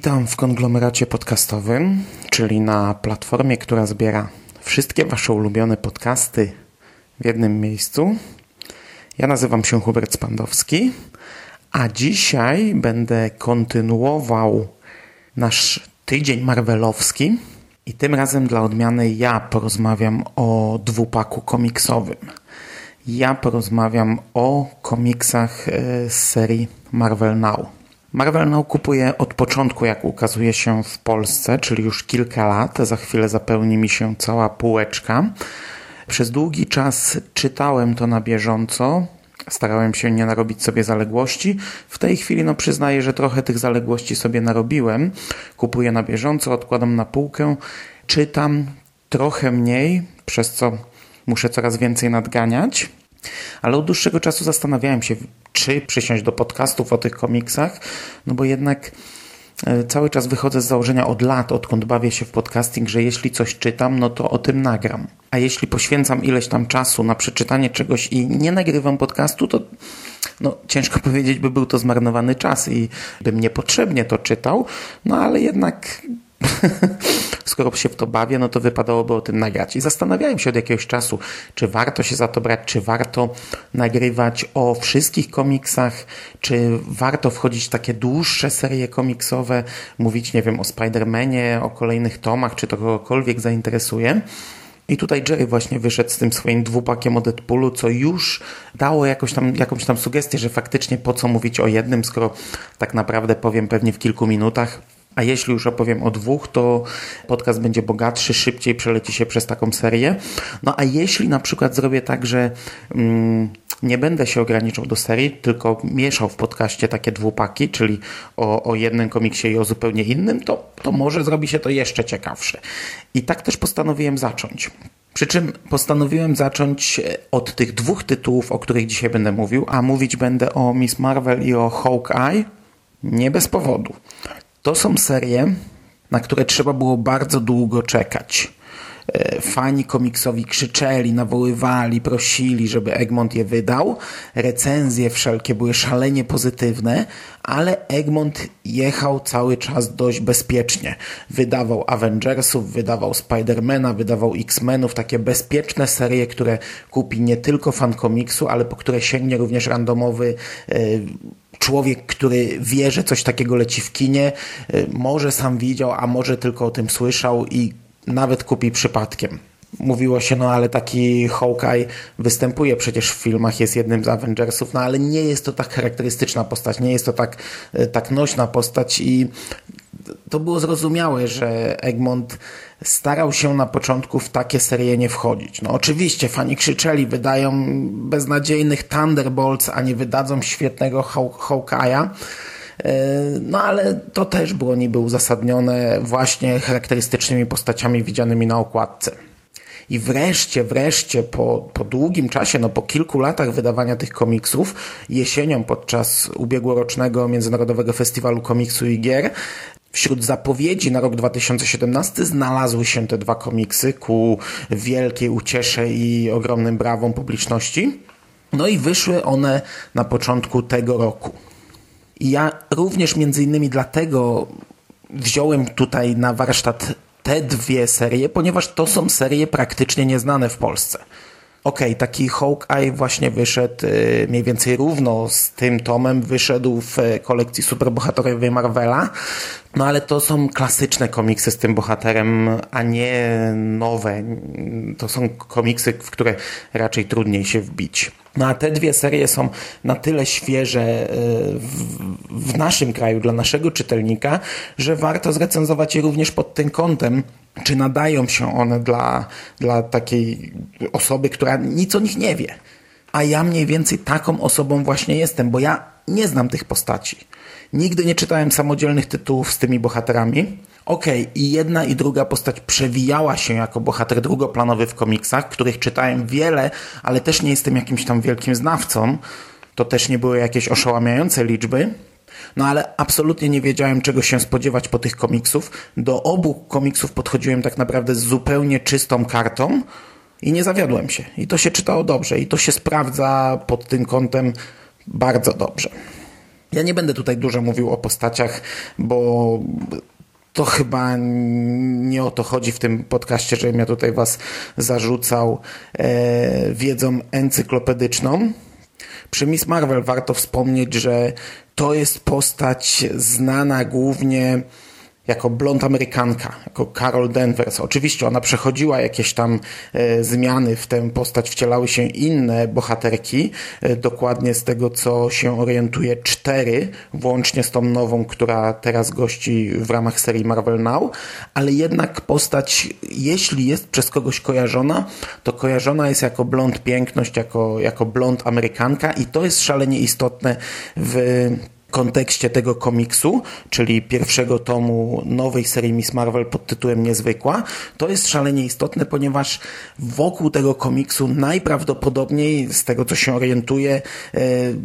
Witam w konglomeracie podcastowym, czyli na platformie, która zbiera wszystkie Wasze ulubione podcasty w jednym miejscu. Ja nazywam się Hubert Spandowski, a dzisiaj będę kontynuował nasz tydzień marvelowski i tym razem dla odmiany ja porozmawiam o dwupaku komiksowym. Ja porozmawiam o komiksach e, z serii Marvel Now. Marvel Now kupuje od początku, jak ukazuje się w Polsce, czyli już kilka lat. Za chwilę zapełni mi się cała półeczka. Przez długi czas czytałem to na bieżąco. Starałem się nie narobić sobie zaległości. W tej chwili no przyznaję, że trochę tych zaległości sobie narobiłem. Kupuję na bieżąco, odkładam na półkę, czytam trochę mniej, przez co muszę coraz więcej nadganiać. Ale od dłuższego czasu zastanawiałem się, czy przysiąść do podcastów o tych komiksach, no bo jednak e, cały czas wychodzę z założenia od lat, odkąd bawię się w podcasting, że jeśli coś czytam, no to o tym nagram. A jeśli poświęcam ileś tam czasu na przeczytanie czegoś i nie nagrywam podcastu, to no, ciężko powiedzieć, by był to zmarnowany czas i bym niepotrzebnie to czytał, no ale jednak skoro się w to bawię, no to wypadałoby o tym nagrać. I zastanawiałem się od jakiegoś czasu, czy warto się za to brać, czy warto nagrywać o wszystkich komiksach, czy warto wchodzić w takie dłuższe serie komiksowe, mówić, nie wiem, o Spider-Manie, o kolejnych tomach, czy to kogokolwiek zainteresuje. I tutaj Jerry właśnie wyszedł z tym swoim dwupakiem o Deadpoolu, co już dało jakąś tam, jakąś tam sugestię, że faktycznie po co mówić o jednym, skoro tak naprawdę powiem pewnie w kilku minutach. A jeśli już opowiem o dwóch, to podcast będzie bogatszy, szybciej przeleci się przez taką serię. No a jeśli na przykład zrobię tak, że mm, nie będę się ograniczał do serii, tylko mieszał w podcaście takie dwupaki, czyli o, o jednym komiksie i o zupełnie innym, to, to może zrobi się to jeszcze ciekawsze. I tak też postanowiłem zacząć. Przy czym postanowiłem zacząć od tych dwóch tytułów, o których dzisiaj będę mówił, a mówić będę o Miss Marvel i o Hawkeye nie bez powodu. To są serie, na które trzeba było bardzo długo czekać. E, fani komiksowi krzyczeli, nawoływali, prosili, żeby Egmont je wydał. Recenzje wszelkie były szalenie pozytywne, ale Egmont jechał cały czas dość bezpiecznie. Wydawał Avengersów, wydawał Spidermana, wydawał X-Menów, takie bezpieczne serie, które kupi nie tylko fan komiksu, ale po które sięgnie również randomowy e, człowiek, który wie, że coś takiego leci w kinie, e, może sam widział, a może tylko o tym słyszał i nawet kupi przypadkiem. Mówiło się, no ale taki Hawkeye występuje przecież w filmach, jest jednym z Avengersów, no ale nie jest to tak charakterystyczna postać, nie jest to tak, e, tak nośna postać i to było zrozumiałe, że Egmont starał się na początku w takie serie nie wchodzić. No oczywiście fani krzyczeli, wydają beznadziejnych Thunderbolts, a nie wydadzą świetnego Hawkeye'a. E, no ale to też było niby uzasadnione właśnie charakterystycznymi postaciami widzianymi na okładce. I wreszcie, wreszcie po, po długim czasie, no po kilku latach wydawania tych komiksów, jesienią podczas ubiegłorocznego Międzynarodowego Festiwalu Komiksu i Gier, Wśród zapowiedzi na rok 2017 znalazły się te dwa komiksy ku wielkiej uciesze i ogromnym brawom publiczności. No i wyszły one na początku tego roku. I ja również między innymi dlatego wziąłem tutaj na warsztat te dwie serie, ponieważ to są serie praktycznie nieznane w Polsce. Okej, okay, taki Hawkeye właśnie wyszedł y, mniej więcej równo z tym tomem, wyszedł w y, kolekcji superbohaterowej Marvela, no ale to są klasyczne komiksy z tym bohaterem, a nie nowe. To są komiksy, w które raczej trudniej się wbić. No a te dwie serie są na tyle świeże y, w, w naszym kraju, dla naszego czytelnika, że warto zrecenzować je również pod tym kątem, czy nadają się one dla, dla takiej osoby, która nic o nich nie wie. A ja mniej więcej taką osobą właśnie jestem, bo ja nie znam tych postaci. Nigdy nie czytałem samodzielnych tytułów z tymi bohaterami. Okej, okay, i jedna i druga postać przewijała się jako bohater drugoplanowy w komiksach, których czytałem wiele, ale też nie jestem jakimś tam wielkim znawcą. To też nie były jakieś oszałamiające liczby. No ale absolutnie nie wiedziałem, czego się spodziewać po tych komiksów. Do obu komiksów podchodziłem tak naprawdę z zupełnie czystą kartą i nie zawiodłem się. I to się czytało dobrze i to się sprawdza pod tym kątem bardzo dobrze. Ja nie będę tutaj dużo mówił o postaciach, bo to chyba nie o to chodzi w tym podcaście, żebym ja tutaj was zarzucał e, wiedzą encyklopedyczną. Przy Miss Marvel warto wspomnieć, że to jest postać znana głównie jako blond Amerykanka, jako Carol Danvers. Oczywiście ona przechodziła jakieś tam e, zmiany w tę postać, wcielały się inne bohaterki, e, dokładnie z tego co się orientuje cztery, włącznie z tą nową, która teraz gości w ramach serii Marvel Now, ale jednak postać, jeśli jest przez kogoś kojarzona, to kojarzona jest jako blond piękność, jako, jako blond Amerykanka i to jest szalenie istotne w kontekście tego komiksu, czyli pierwszego tomu nowej serii Miss Marvel pod tytułem Niezwykła, to jest szalenie istotne, ponieważ wokół tego komiksu najprawdopodobniej, z tego co się orientuję, e,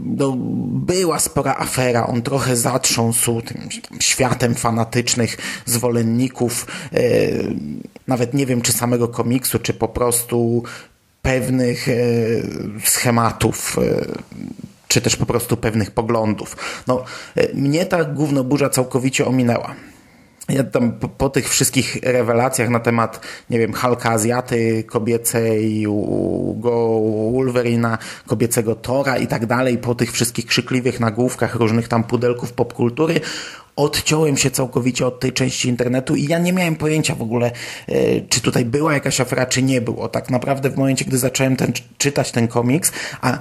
no, była spora afera. On trochę zatrząsł tym światem fanatycznych zwolenników, e, nawet nie wiem czy samego komiksu, czy po prostu pewnych e, schematów czy też po prostu pewnych poglądów. No, e, mnie ta gównoburza całkowicie ominęła. Ja tam po, po, tych wszystkich rewelacjach na temat, nie wiem, Halka Azjaty kobiecej, go Wolverina, kobiecego Tora i tak dalej, po tych wszystkich krzykliwych nagłówkach różnych tam pudelków popkultury, odciąłem się całkowicie od tej części internetu i ja nie miałem pojęcia w ogóle, e, czy tutaj była jakaś afera, czy nie było. Tak naprawdę w momencie, gdy zacząłem ten, czytać ten komiks, a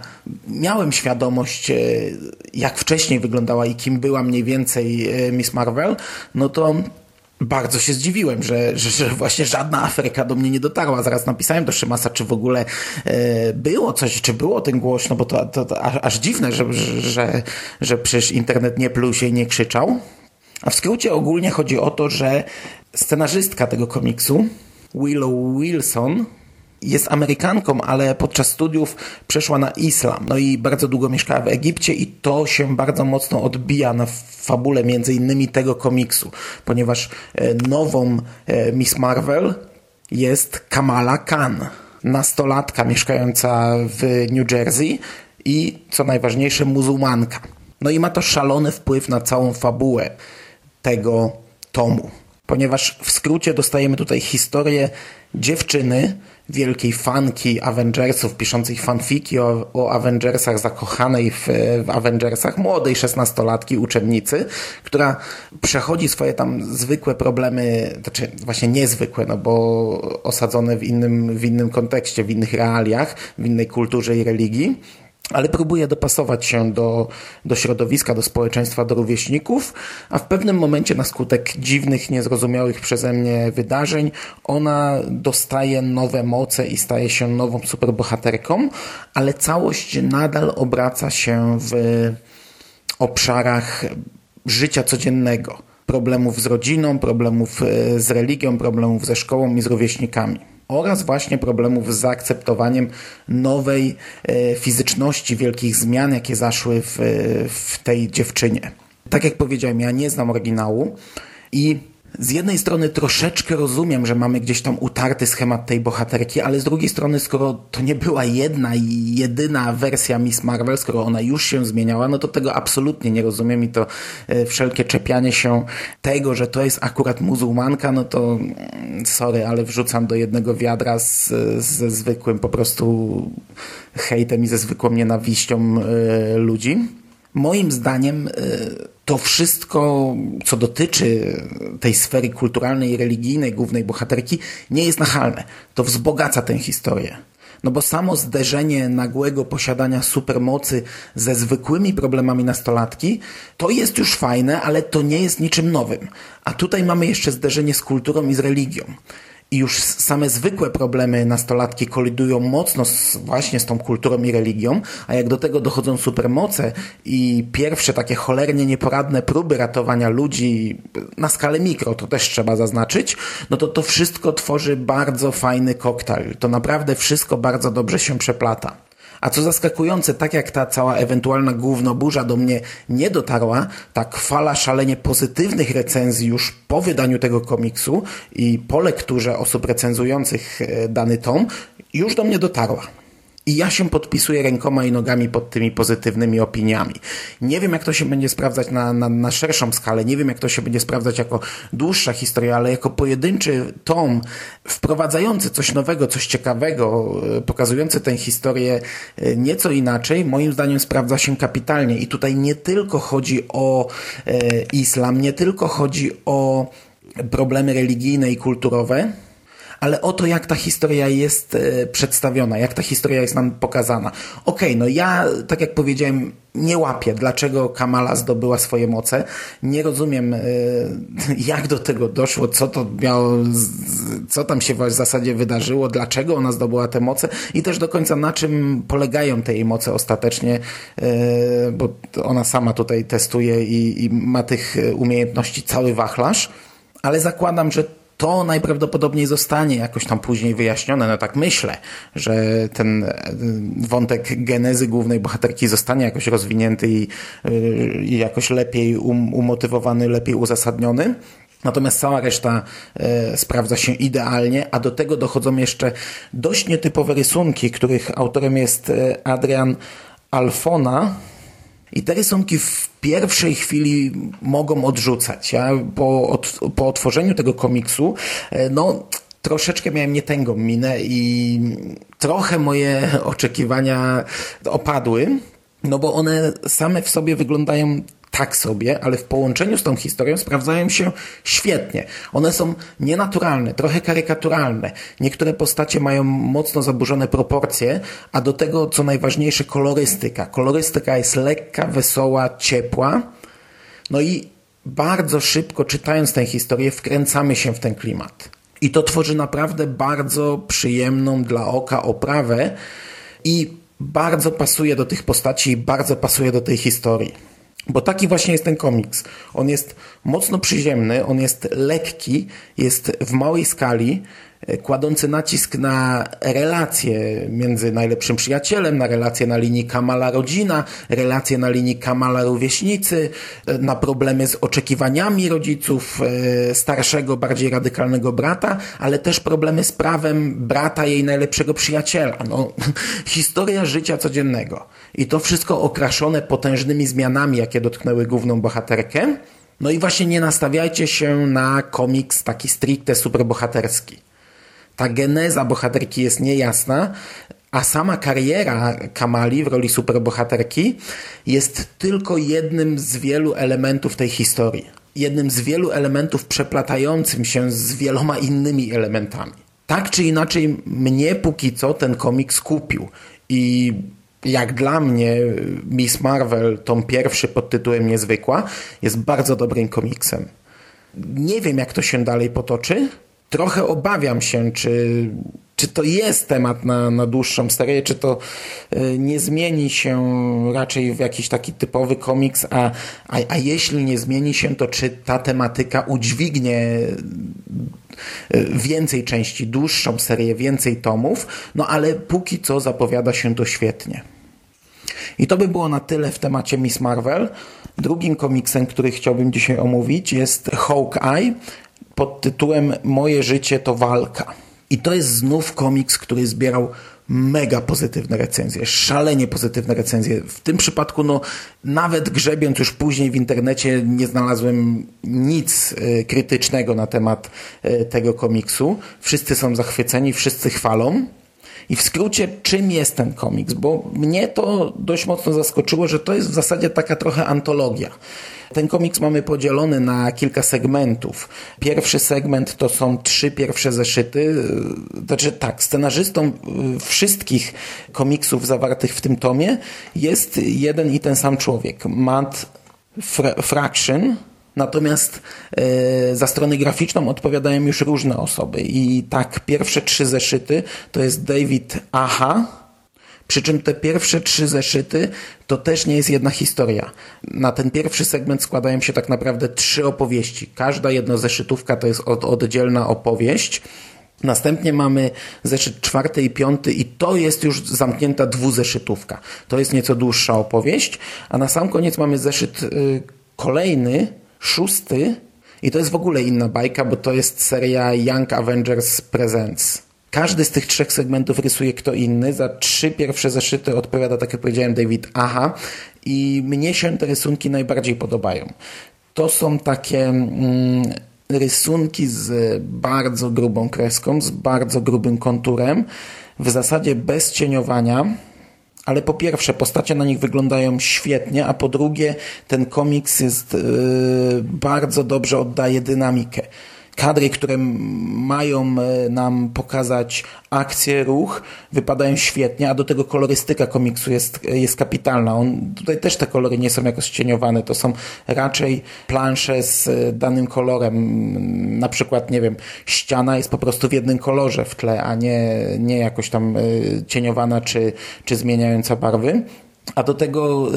miałem świadomość, e, jak wcześniej wyglądała i kim była mniej więcej e, Miss Marvel, no to bardzo się zdziwiłem, że, że, że, właśnie żadna Afryka do mnie nie dotarła. Zaraz napisałem do Szymasa, czy w ogóle e, było coś, czy było ten głośno, bo to, to, to aż, aż dziwne, że, że, że przecież internet nie pluł się i nie krzyczał. A w skrócie ogólnie chodzi o to, że scenarzystka tego komiksu, Willow Wilson, jest Amerykanką, ale podczas studiów przeszła na islam. No i bardzo długo mieszkała w Egipcie i to się bardzo mocno odbija na fabule między innymi tego komiksu, ponieważ e, nową e, Miss Marvel jest Kamala Khan, nastolatka mieszkająca w New Jersey i co najważniejsze muzułmanka. No i ma to szalony wpływ na całą fabułę tego tomu. Ponieważ w skrócie dostajemy tutaj historię dziewczyny, wielkiej fanki Avengersów, piszącej fanfiki o, o Avengersach, zakochanej w, w Avengersach, młodej szesnastolatki, uczennicy, która przechodzi swoje tam zwykłe problemy, znaczy właśnie niezwykłe, no bo osadzone w innym, w innym kontekście, w innych realiach, w innej kulturze i religii ale próbuje dopasować się do, do środowiska, do społeczeństwa, do rówieśników, a w pewnym momencie na skutek dziwnych, niezrozumiałych przeze mnie wydarzeń ona dostaje nowe moce i staje się nową superbohaterką, ale całość nadal obraca się w obszarach życia codziennego. Problemów z rodziną, problemów e, z religią, problemów ze szkołą i z rówieśnikami oraz właśnie problemów z zaakceptowaniem nowej e, fizyczności, wielkich zmian, jakie zaszły w, w tej dziewczynie. Tak jak powiedziałem, ja nie znam oryginału i z jednej strony troszeczkę rozumiem, że mamy gdzieś tam utarty schemat tej bohaterki, ale z drugiej strony, skoro to nie była jedna i jedyna wersja Miss Marvel, skoro ona już się zmieniała, no to tego absolutnie nie rozumiem i to e, wszelkie czepianie się tego, że to jest akurat muzułmanka, no to mm, sorry, ale wrzucam do jednego wiadra z, ze zwykłym po prostu hejtem i ze zwykłą nienawiścią y, ludzi. Moim zdaniem y, to wszystko, co dotyczy tej sfery kulturalnej i religijnej głównej bohaterki, nie jest nachalne. To wzbogaca tę historię. No bo samo zderzenie nagłego posiadania supermocy ze zwykłymi problemami nastolatki, to jest już fajne, ale to nie jest niczym nowym. A tutaj mamy jeszcze zderzenie z kulturą i z religią i już same zwykłe problemy nastolatki kolidują mocno z, właśnie z tą kulturą i religią, a jak do tego dochodzą supermoce i pierwsze takie cholernie nieporadne próby ratowania ludzi na skalę mikro, to też trzeba zaznaczyć, no to to wszystko tworzy bardzo fajny koktajl. To naprawdę wszystko bardzo dobrze się przeplata. A co zaskakujące, tak jak ta cała ewentualna głównoburza do mnie nie dotarła, tak fala szalenie pozytywnych recenzji już po wydaniu tego komiksu i po lekturze osób recenzujących e, dany tom już do mnie dotarła. I ja się podpisuję rękoma i nogami pod tymi pozytywnymi opiniami. Nie wiem, jak to się będzie sprawdzać na, na, na szerszą skalę, nie wiem, jak to się będzie sprawdzać jako dłuższa historia, ale jako pojedynczy tom wprowadzający coś nowego, coś ciekawego, e, pokazujący tę historię e, nieco inaczej, moim zdaniem sprawdza się kapitalnie. I tutaj nie tylko chodzi o e, islam, nie tylko chodzi o problemy religijne i kulturowe, ale o to, jak ta historia jest e, przedstawiona, jak ta historia jest nam pokazana. Okej, okay, no ja, tak jak powiedziałem, nie łapię, dlaczego Kamala zdobyła swoje moce. Nie rozumiem, e, jak do tego doszło, co to miało, co tam się w zasadzie wydarzyło, dlaczego ona zdobyła te moce i też do końca na czym polegają te jej moce ostatecznie, e, bo ona sama tutaj testuje i, i ma tych umiejętności cały wachlarz, ale zakładam, że to najprawdopodobniej zostanie jakoś tam później wyjaśnione. No tak myślę, że ten e, wątek genezy głównej bohaterki zostanie jakoś rozwinięty i, e, i jakoś lepiej um, umotywowany, lepiej uzasadniony. Natomiast cała reszta e, sprawdza się idealnie, a do tego dochodzą jeszcze dość nietypowe rysunki, których autorem jest e, Adrian Alfona, i te rysunki w pierwszej chwili mogą odrzucać. Ja po, od, po otworzeniu tego komiksu, e, no troszeczkę miałem nietęgą minę i trochę moje oczekiwania opadły, no bo one same w sobie wyglądają tak sobie, ale w połączeniu z tą historią sprawdzają się świetnie. One są nienaturalne, trochę karykaturalne. Niektóre postacie mają mocno zaburzone proporcje, a do tego, co najważniejsze, kolorystyka. Kolorystyka jest lekka, wesoła, ciepła. No i bardzo szybko czytając tę historię wkręcamy się w ten klimat. I to tworzy naprawdę bardzo przyjemną dla oka oprawę i bardzo pasuje do tych postaci i bardzo pasuje do tej historii. Bo taki właśnie jest ten komiks. On jest mocno przyziemny, on jest lekki, jest w małej skali, kładący nacisk na relacje między najlepszym przyjacielem, na relacje na linii Kamala-rodzina, relacje na linii Kamala-rówieśnicy, e, na problemy z oczekiwaniami rodziców e, starszego, bardziej radykalnego brata, ale też problemy z prawem brata jej najlepszego przyjaciela. No, historia życia codziennego. I to wszystko okraszone potężnymi zmianami, jakie dotknęły główną bohaterkę. No i właśnie nie nastawiajcie się na komiks taki stricte superbohaterski. Ta geneza bohaterki jest niejasna, a sama kariera Kamali w roli superbohaterki jest tylko jednym z wielu elementów tej historii. Jednym z wielu elementów przeplatającym się z wieloma innymi elementami. Tak czy inaczej, mnie póki co ten komiks kupił i jak dla mnie Miss Marvel, tom pierwszy pod tytułem Niezwykła, jest bardzo dobrym komiksem. Nie wiem, jak to się dalej potoczy. Trochę obawiam się, czy, czy to jest temat na, na dłuższą serię, czy to y, nie zmieni się raczej w jakiś taki typowy komiks, a, a, a jeśli nie zmieni się, to czy ta tematyka udźwignie y, więcej części, dłuższą serię, więcej tomów, no ale póki co zapowiada się to świetnie. I to by było na tyle w temacie Miss Marvel. Drugim komiksem, który chciałbym dzisiaj omówić jest Hawkeye pod tytułem Moje życie to walka. I to jest znów komiks, który zbierał mega pozytywne recenzje, szalenie pozytywne recenzje. W tym przypadku, no, nawet grzebiąc już później w internecie, nie znalazłem nic y, krytycznego na temat y, tego komiksu. Wszyscy są zachwyceni, wszyscy chwalą. I w skrócie, czym jest ten komiks? Bo mnie to dość mocno zaskoczyło, że to jest w zasadzie taka trochę antologia. Ten komiks mamy podzielony na kilka segmentów. Pierwszy segment to są trzy pierwsze zeszyty. Znaczy tak, scenarzystą y, wszystkich komiksów zawartych w tym tomie jest jeden i ten sam człowiek. Matt Fra Fraction, Natomiast e, za stronę graficzną odpowiadają już różne osoby. I tak, pierwsze trzy zeszyty to jest David Aha. Przy czym te pierwsze trzy zeszyty to też nie jest jedna historia. Na ten pierwszy segment składają się tak naprawdę trzy opowieści. Każda jedna zeszytówka to jest od, oddzielna opowieść. Następnie mamy zeszyt czwarty i piąty i to jest już zamknięta dwuzeszytówka. To jest nieco dłuższa opowieść. A na sam koniec mamy zeszyt y, kolejny, szósty i to jest w ogóle inna bajka, bo to jest seria Young Avengers Presents. Każdy z tych trzech segmentów rysuje kto inny. Za trzy pierwsze zeszyty odpowiada, tak jak powiedziałem, David Aha i mnie się te rysunki najbardziej podobają. To są takie mm, rysunki z bardzo grubą kreską, z bardzo grubym konturem, w zasadzie bez cieniowania, ale po pierwsze, postacie na nich wyglądają świetnie, a po drugie, ten komiks jest yy, bardzo dobrze oddaje dynamikę kadry, które mają e, nam pokazać akcję, ruch, wypadają świetnie, a do tego kolorystyka komiksu jest, jest kapitalna. On, tutaj też te kolory nie są jakoś cieniowane, to są raczej plansze z e, danym kolorem. Na przykład, nie wiem, ściana jest po prostu w jednym kolorze w tle, a nie, nie jakoś tam e, cieniowana czy, czy zmieniająca barwy. A do tego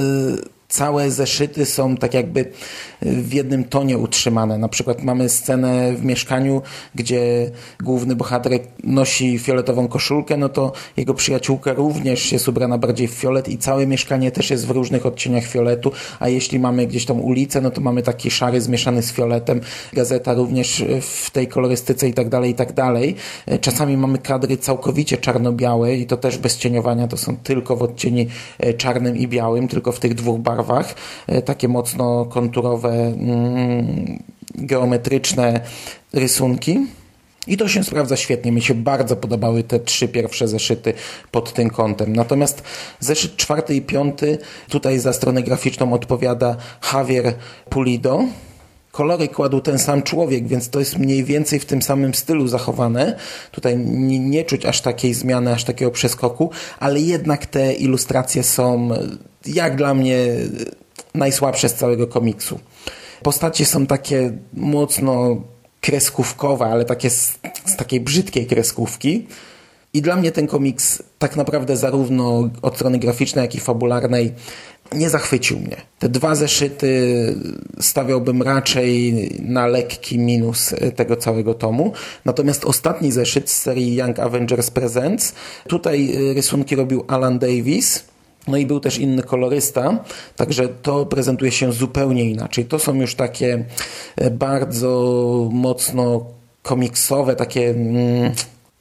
całe zeszyty są tak jakby w jednym tonie utrzymane. Na przykład mamy scenę w mieszkaniu, gdzie główny bohater nosi fioletową koszulkę, no to jego przyjaciółka również jest ubrana bardziej w fiolet i całe mieszkanie też jest w różnych odcieniach fioletu, a jeśli mamy gdzieś tą ulicę, no to mamy taki szary zmieszany z fioletem. Gazeta również w tej kolorystyce i tak dalej, i tak dalej. Czasami mamy kadry całkowicie czarno-białe i to też bez cieniowania, to są tylko w odcieni czarnym i białym, tylko w tych dwóch barwach barwach, e, takie mocno konturowe, mm, geometryczne rysunki. I to się sprawdza świetnie. Mi się bardzo podobały te trzy pierwsze zeszyty pod tym kątem. Natomiast zeszyt czwarty i piąty, tutaj za stronę graficzną odpowiada Javier Pulido. Kolory kładł ten sam człowiek, więc to jest mniej więcej w tym samym stylu zachowane. Tutaj nie, nie czuć aż takiej zmiany, aż takiego przeskoku, ale jednak te ilustracje są jak dla mnie najsłabsze z całego komiksu. Postacie są takie mocno kreskówkowe, ale takie z, z takiej brzydkiej kreskówki. I dla mnie ten komiks tak naprawdę zarówno od strony graficznej, jak i fabularnej nie zachwycił mnie. Te dwa zeszyty stawiałbym raczej na lekki minus tego całego tomu. Natomiast ostatni zeszyt z serii Young Avengers Presents, tutaj rysunki robił Alan Davis. No i był też inny kolorysta, także to prezentuje się zupełnie inaczej. To są już takie e, bardzo mocno komiksowe, takie mm,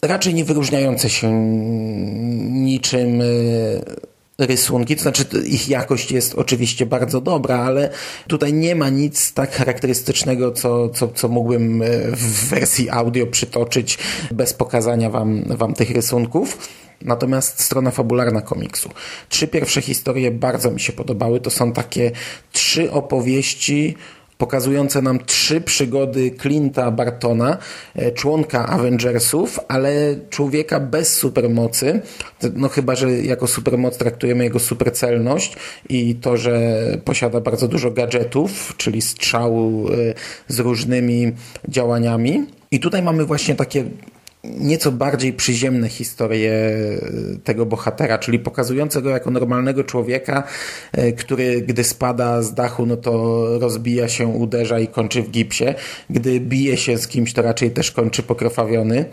raczej nie wyróżniające się niczym e, rysunki, to znaczy ich jakość jest oczywiście bardzo dobra, ale tutaj nie ma nic tak charakterystycznego, co, co, co mógłbym e, w wersji audio przytoczyć bez pokazania wam, wam tych rysunków. Natomiast strona fabularna komiksu. Trzy pierwsze historie bardzo mi się podobały. To są takie trzy opowieści pokazujące nam trzy przygody Clint'a Bartona, e, członka Avengersów, ale człowieka bez supermocy. No chyba, że jako supermoc traktujemy jego supercelność i to, że posiada bardzo dużo gadżetów, czyli strzału e, z różnymi działaniami. I tutaj mamy właśnie takie nieco bardziej przyziemne historie e, tego bohatera, czyli pokazujące go jako normalnego człowieka, e, który gdy spada z dachu, no to rozbija się, uderza i kończy w gipsie. Gdy bije się z kimś, to raczej też kończy pokrwawiony.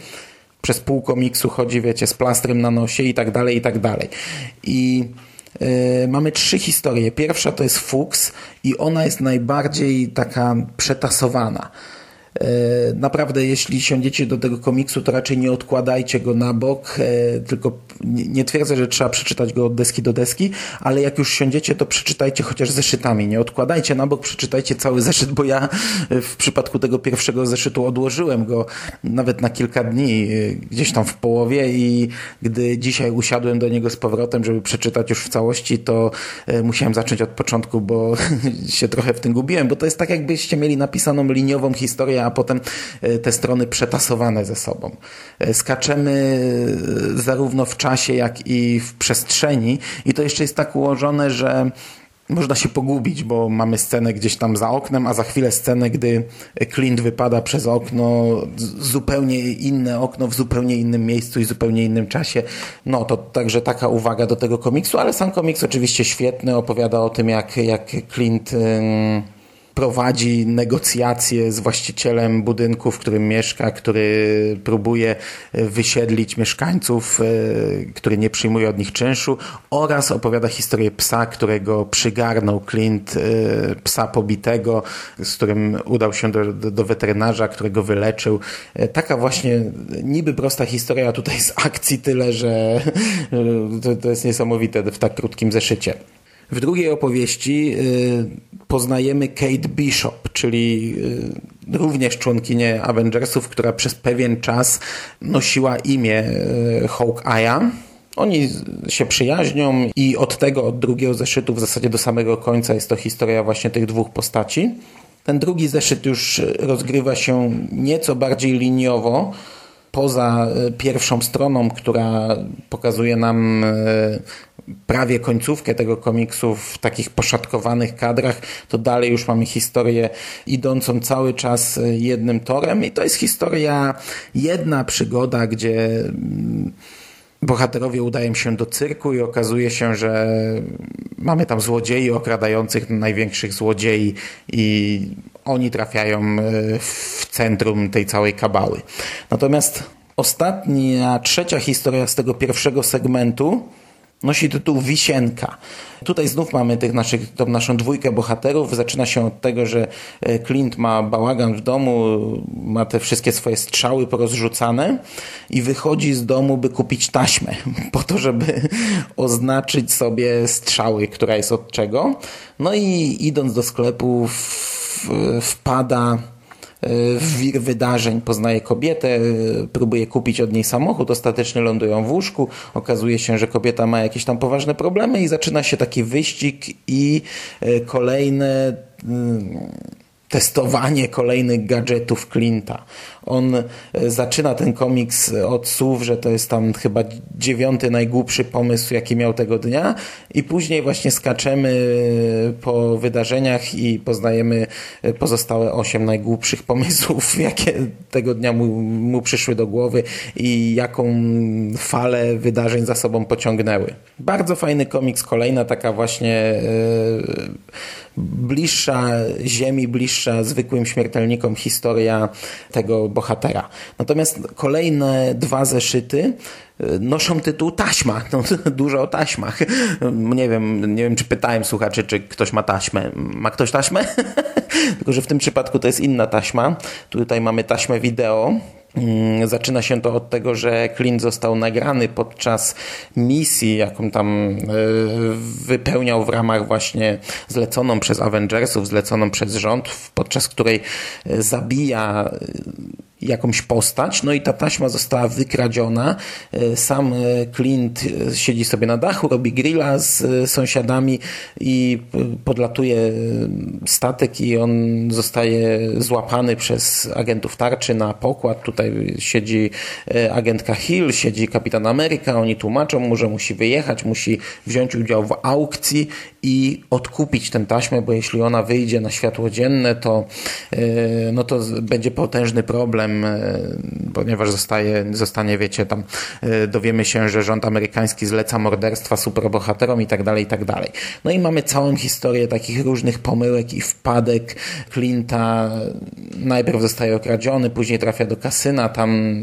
Przez pół komiksu chodzi, wiecie, z plastrem na nosie i tak dalej, i tak dalej. I Yy, mamy trzy historie. Pierwsza to jest Fuchs i ona jest najbardziej taka przetasowana. E, naprawdę, jeśli siądziecie do tego komiksu, to raczej nie odkładajcie go na bok, e, tylko nie, twierdzę, że trzeba przeczytać go od deski do deski, ale jak już siądziecie, to przeczytajcie chociaż zeszytami. Nie odkładajcie na bok, przeczytajcie cały zeszyt, bo ja w przypadku tego pierwszego zeszytu odłożyłem go nawet na kilka dni, e, gdzieś tam w połowie i gdy dzisiaj usiadłem do niego z powrotem, żeby przeczytać już w całości, to musiałem zacząć od początku, bo się trochę w tym gubiłem, bo to jest tak jakbyście mieli napisaną liniową historię, a potem e, te strony przetasowane ze sobą. E, skaczemy e, zarówno w czasie, jak i w przestrzeni i to jeszcze jest tak ułożone, że można się pogubić, bo mamy scenę gdzieś tam za oknem, a za chwilę scenę, gdy Clint wypada przez okno, zupełnie inne okno w zupełnie innym miejscu i zupełnie innym czasie. No to także taka uwaga do tego komiksu, ale sam komiks oczywiście świetny, opowiada o tym, jak, jak Clint... Yy prowadzi negocjacje z właścicielem budynku, w którym mieszka, który próbuje e, wysiedlić mieszkańców, e, który nie przyjmuje od nich czynszu oraz opowiada historię psa, którego przygarnął Clint, e, psa pobitego, z którym udał się do, do, weterynarza, którego wyleczył. Taka właśnie niby prosta historia, a tutaj z akcji tyle, że to, to jest niesamowite w tak krótkim zeszycie. W drugiej opowieści y, poznajemy Kate Bishop, czyli y, również członkinię Avengersów, która przez pewien czas nosiła imię y, Hawkeye'a. Oni się przyjaźnią i od tego, od drugiego zeszytu w zasadzie do samego końca jest to historia właśnie tych dwóch postaci. Ten drugi zeszyt już rozgrywa się nieco bardziej liniowo, poza pierwszą stroną, która pokazuje nam prawie końcówkę tego komiksu w takich poszatkowanych kadrach, to dalej już mamy historię idącą cały czas jednym torem. I to jest historia, jedna przygoda, gdzie mm, bohaterowie udają się do cyrku i okazuje się, że mamy tam złodziei okradających największych złodziei i oni trafiają e, w centrum tej całej kabały. Natomiast ostatnia, trzecia historia z tego pierwszego segmentu nosi tytuł Wisienka. Tutaj znów mamy tych naszych, tą naszą dwójkę bohaterów. Zaczyna się od tego, że e, Clint ma bałagan w domu, ma te wszystkie swoje strzały porozrzucane i wychodzi z domu, by kupić taśmę, po to, żeby oznaczyć sobie strzały, która jest od czego. No i idąc do sklepu wpada w wir wydarzeń poznaje kobietę, próbuje kupić od niej samochód, ostatecznie lądują w łóżku, okazuje się, że kobieta ma jakieś tam poważne problemy i zaczyna się taki wyścig i e, kolejne mm, testowanie kolejnych gadżetów Clint'a. On e, zaczyna ten komiks od słów, że to jest tam chyba dziewiąty najgłupszy pomysł, jaki miał tego dnia i później właśnie skaczemy e, po wydarzeniach i poznajemy e, pozostałe osiem najgłupszych pomysłów, jakie tego dnia mu, mu przyszły do głowy i jaką falę wydarzeń za sobą pociągnęły. Bardzo fajny komiks, kolejna taka właśnie bliższa ziemi, bliższa zwykłym śmiertelnikom historia tego bohatera. Natomiast kolejne dwa zeszyty e, noszą tytuł Taśma. No, dużo o taśmach. Nie wiem, nie wiem, czy pytałem słuchaczy, czy ktoś ma taśmę. Ma ktoś taśmę? Tylko, że w tym przypadku to jest inna taśma. Tutaj mamy taśmę wideo zaczyna się to od tego, że Clint został nagrany podczas misji, jaką tam e, wypełniał w ramach właśnie zleconą przez Avengersów, zleconą przez rząd, podczas której e, zabija jakąś postać, no i ta taśma została wykradziona. E, sam e, Clint e, siedzi sobie na dachu, robi grilla z sąsiadami i podlatuje statek i on zostaje złapany przez agentów tarczy na pokład. Tutaj siedzi agentka Hill, siedzi kapitan Ameryka, oni tłumaczą mu, że musi wyjechać, musi wziąć udział w aukcji i odkupić tę taśmę, bo jeśli ona wyjdzie na światło dzienne, to, no to będzie potężny problem E, ponieważ zostaje, zostanie, wiecie, tam e, dowiemy się, że rząd amerykański zleca morderstwa superbohaterom i tak dalej, i tak dalej. No i mamy całą historię takich różnych pomyłek i wpadek Clint'a. Najpierw zostaje okradziony, później trafia do kasyna, tam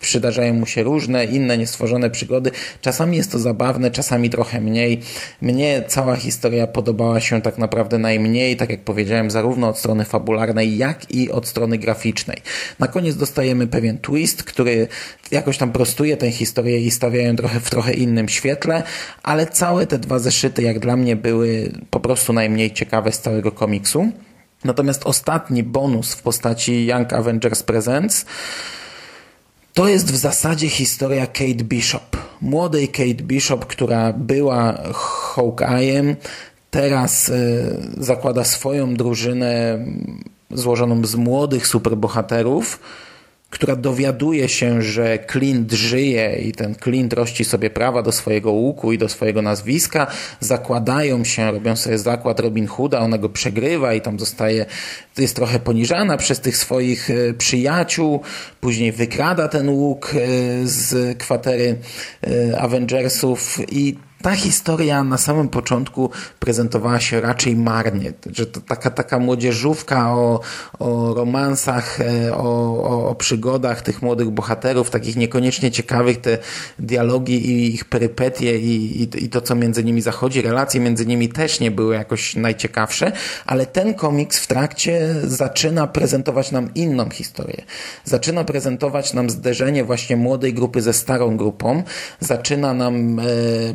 przydarzają mu się różne inne niestworzone przygody. Czasami jest to zabawne, czasami trochę mniej. Mnie cała historia podobała się tak naprawdę najmniej, tak jak powiedziałem, zarówno od strony fabularnej, jak i od strony graficznej. Na koniec dostajemy pewien twist, który jakoś tam prostuje tę historię i stawia ją trochę w trochę innym świetle, ale całe te dwa zeszyty, jak dla mnie, były po prostu najmniej ciekawe z całego komiksu. Natomiast ostatni bonus w postaci Young Avengers Presents to jest w zasadzie historia Kate Bishop. Młodej Kate Bishop, która była Hawkeye'em, teraz y, zakłada swoją drużynę złożoną z młodych superbohaterów, która dowiaduje się, że Clint żyje i ten Clint rości sobie prawa do swojego łuku i do swojego nazwiska, zakładają się, robią sobie zakład Robin Hooda, ona go przegrywa i tam zostaje, jest trochę poniżana przez tych swoich e, przyjaciół, później wykrada ten łuk e, z kwatery e, Avengersów i ta historia na samym początku prezentowała się raczej marnie, że to taka, taka młodzieżówka o, o romansach, e, o, o, o przygodach tych młodych bohaterów, takich niekoniecznie ciekawych, te dialogi i ich perypetie i, i, i to, co między nimi zachodzi, relacje między nimi też nie były jakoś najciekawsze, ale ten komiks w trakcie zaczyna prezentować nam inną historię. Zaczyna prezentować nam zderzenie właśnie młodej grupy ze starą grupą, zaczyna nam e,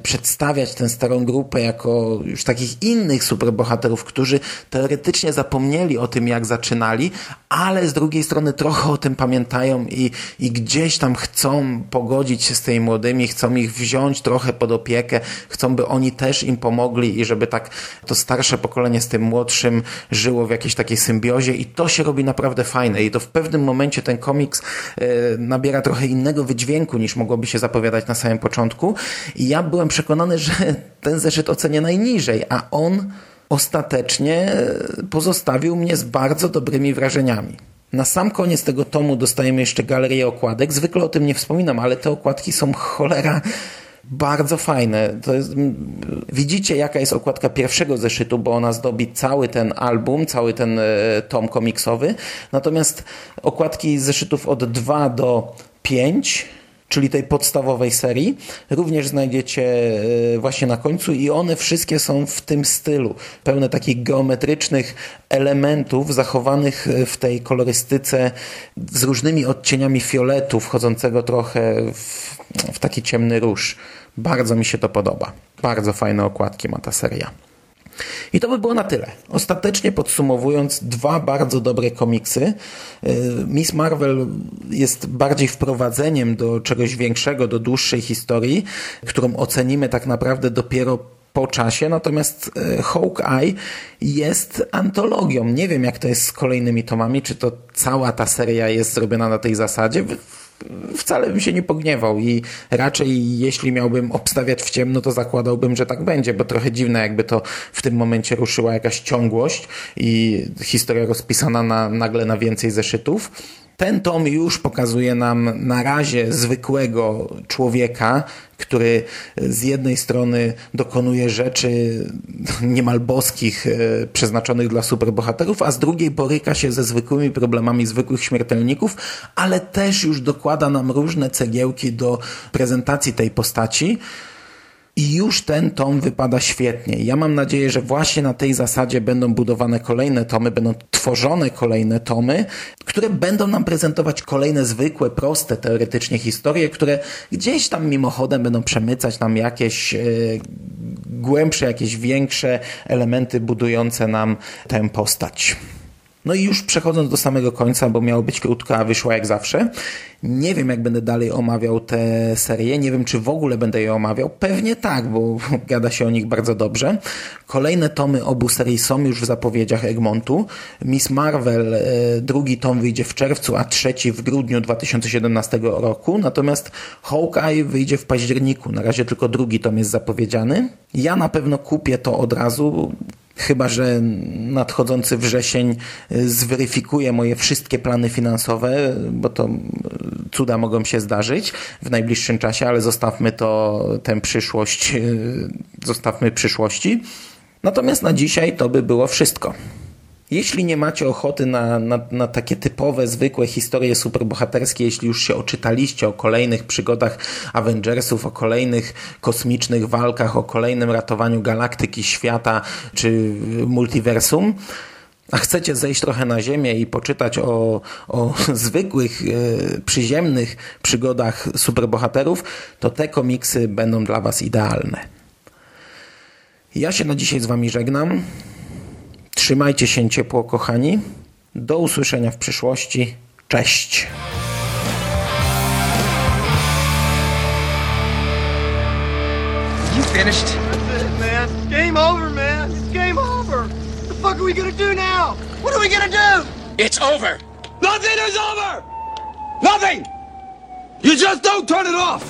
przedstawiać przedstawiać tę starą grupę jako już takich innych superbohaterów, którzy teoretycznie zapomnieli o tym, jak zaczynali, ale z drugiej strony trochę o tym pamiętają i, i gdzieś tam chcą pogodzić się z tymi młodymi, chcą ich wziąć trochę pod opiekę, chcą, by oni też im pomogli i żeby tak to starsze pokolenie z tym młodszym żyło w jakiejś takiej symbiozie i to się robi naprawdę fajne. I to w pewnym momencie ten komiks e, nabiera trochę innego wydźwięku niż mogłoby się zapowiadać na samym początku. I ja byłem przekonany, przekonany, że ten zeszyt ocenię najniżej, a on ostatecznie pozostawił mnie z bardzo dobrymi wrażeniami. Na sam koniec tego tomu dostajemy jeszcze galerię okładek. Zwykle o tym nie wspominam, ale te okładki są cholera bardzo fajne. Jest, widzicie, jaka jest okładka pierwszego zeszytu, bo ona zdobi cały ten album, cały ten e, tom komiksowy. Natomiast okładki zeszytów od 2 do 5 czyli tej podstawowej serii, również znajdziecie e, właśnie na końcu i one wszystkie są w tym stylu, pełne takich geometrycznych elementów zachowanych w tej kolorystyce z różnymi odcieniami fioletu, wchodzącego trochę w, w taki ciemny róż. Bardzo mi się to podoba. Bardzo fajne okładki ma ta seria. I to by było na tyle. Ostatecznie podsumowując, dwa bardzo dobre komiksy. Y, Miss Marvel jest bardziej wprowadzeniem do czegoś większego, do dłuższej historii, którą ocenimy tak naprawdę dopiero po czasie, natomiast y, Hawkeye jest antologią. Nie wiem, jak to jest z kolejnymi tomami, czy to cała ta seria jest zrobiona na tej zasadzie wcale bym się nie pogniewał i raczej jeśli miałbym obstawiać w ciemno, to zakładałbym, że tak będzie, bo trochę dziwne jakby to w tym momencie ruszyła jakaś ciągłość i historia rozpisana na, nagle na więcej zeszytów. Ten tom już pokazuje nam na razie zwykłego człowieka, który z jednej strony dokonuje rzeczy niemal boskich, e, przeznaczonych dla superbohaterów, a z drugiej boryka się ze zwykłymi problemami zwykłych śmiertelników, ale też już dokłada nam różne cegiełki do prezentacji tej postaci. I już ten tom wypada świetnie. Ja mam nadzieję, że właśnie na tej zasadzie będą budowane kolejne tomy, będą tworzone kolejne tomy, które będą nam prezentować kolejne zwykłe, proste teoretycznie historie, które gdzieś tam mimochodem będą przemycać nam jakieś e, głębsze, jakieś większe elementy budujące nam tę postać. No i już przechodząc do samego końca, bo miało być krótko, a wyszło jak zawsze. Nie wiem, jak będę dalej omawiał tę serię. Nie wiem, czy w ogóle będę je omawiał. Pewnie tak, bo gada się o nich bardzo dobrze. Kolejne tomy obu serii są już w zapowiedziach Egmontu. Miss Marvel, e, drugi tom wyjdzie w czerwcu, a trzeci w grudniu 2017 roku. Natomiast Hawkeye wyjdzie w październiku. Na razie tylko drugi tom jest zapowiedziany. Ja na pewno kupię to od razu chyba że nadchodzący wrzesień y, zweryfikuje moje wszystkie plany finansowe, bo to y, cuda mogą się zdarzyć w najbliższym czasie, ale zostawmy to, tę przyszłość, y, zostawmy przyszłości. Natomiast na dzisiaj to by było wszystko. Jeśli nie macie ochoty na, na, na takie typowe, zwykłe historie superbohaterskie, jeśli już się oczytaliście o kolejnych przygodach Avengersów, o kolejnych kosmicznych walkach, o kolejnym ratowaniu galaktyki, świata czy multiversum, a chcecie zejść trochę na ziemię i poczytać o, o zwykłych, e, przyziemnych przygodach superbohaterów, to te komiksy będą dla Was idealne. Ja się na dzisiaj z Wami żegnam. Trzymajcie się ciepło, kochani. Do usłyszenia w przyszłości. Cześć. You finished? That's it, man. Game over, man. It's game over. What the fuck are we gonna do now? What are we gonna do? It's over. Nothing is over. Nothing. You just don't turn it off.